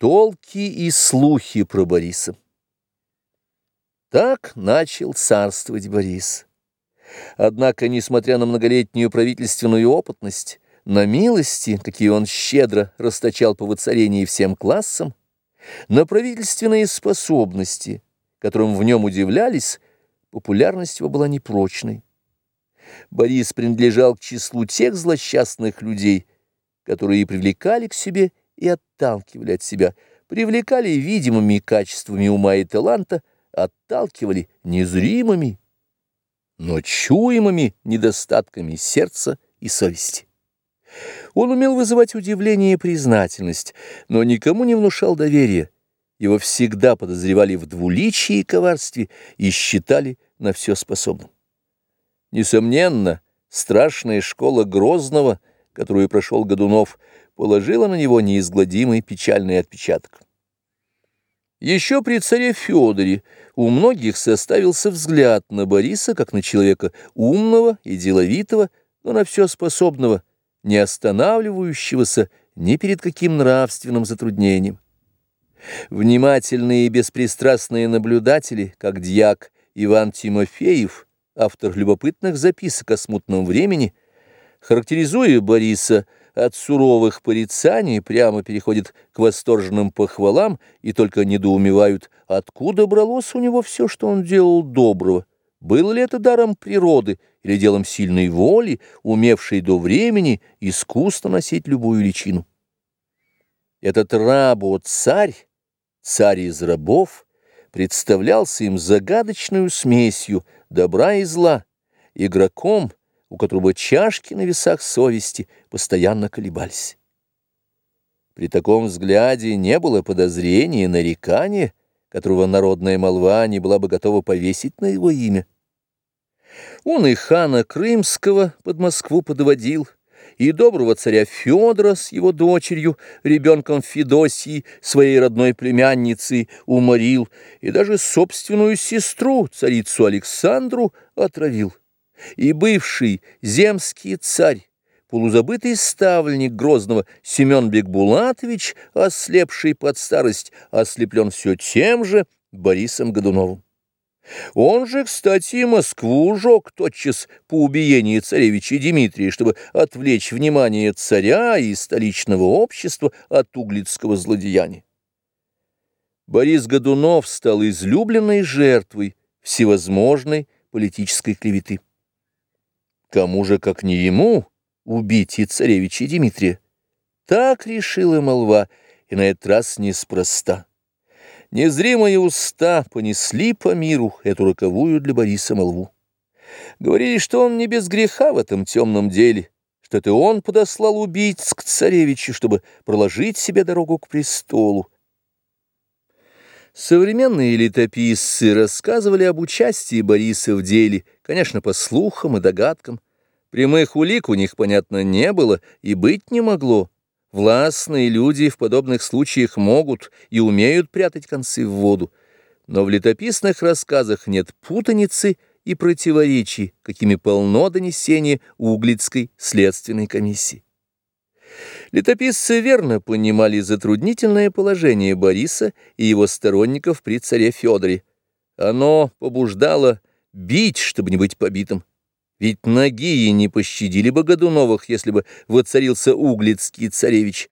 Толки и слухи про Бориса. Так начал царствовать Борис. Однако, несмотря на многолетнюю правительственную опытность, на милости, какие он щедро расточал по воцарении всем классам, на правительственные способности, которым в нем удивлялись, популярность его была непрочной. Борис принадлежал к числу тех злосчастных людей, которые привлекали к себе и отталкивали от себя, привлекали видимыми качествами ума и таланта, отталкивали незримыми, но чуемыми недостатками сердца и совести. Он умел вызывать удивление и признательность, но никому не внушал доверия. Его всегда подозревали в двуличии и коварстве и считали на все способным. Несомненно, страшная школа Грозного, которую прошел Годунов, положила на него неизгладимый печальный отпечаток. Еще при царе Федоре у многих составился взгляд на Бориса как на человека умного и деловитого, но на все способного, не останавливающегося ни перед каким нравственным затруднением. Внимательные и беспристрастные наблюдатели, как дьяк Иван Тимофеев, автор любопытных записок о смутном времени, характеризуя Бориса от суровых порицаний прямо переходит к восторженным похвалам и только недоумевают, откуда бралось у него все, что он делал доброго. Было ли это даром природы или делом сильной воли, умевшей до времени искусно носить любую личину? Этот рабо-царь, царь из рабов, представлялся им загадочную смесью добра и зла, игроком, у которого чашки на весах совести постоянно колебались. При таком взгляде не было подозрения и нарекания, которого народная молва не была бы готова повесить на его имя. Он и хана Крымского под Москву подводил, и доброго царя Федора с его дочерью, ребенком Федосии, своей родной племянницей, уморил, и даже собственную сестру, царицу Александру, отравил и бывший земский царь, полузабытый ставленник Грозного Семен Бекбулатович, ослепший под старость, ослеплен все тем же Борисом Годуновым. Он же, кстати, Москву жег тотчас по убиении царевича Дмитрия, чтобы отвлечь внимание царя и столичного общества от углицкого злодеяния. Борис Годунов стал излюбленной жертвой всевозможной политической клеветы. Кому же, как не ему, убить и царевича Дмитрия? Так решила молва, и на этот раз неспроста. Незримые уста понесли по миру эту роковую для Бориса молву. Говорили, что он не без греха в этом темном деле, что это он подослал убийц к царевичу, чтобы проложить себе дорогу к престолу. Современные летописцы рассказывали об участии Бориса в деле, конечно, по слухам и догадкам. Прямых улик у них, понятно, не было и быть не могло. Властные люди в подобных случаях могут и умеют прятать концы в воду. Но в летописных рассказах нет путаницы и противоречий, какими полно донесение Углицкой следственной комиссии. Летописцы верно понимали затруднительное положение Бориса и его сторонников при царе Федоре. Оно побуждало бить, чтобы не быть побитым. Ведь ноги не пощадили бы Годуновых, если бы воцарился углицкий царевич.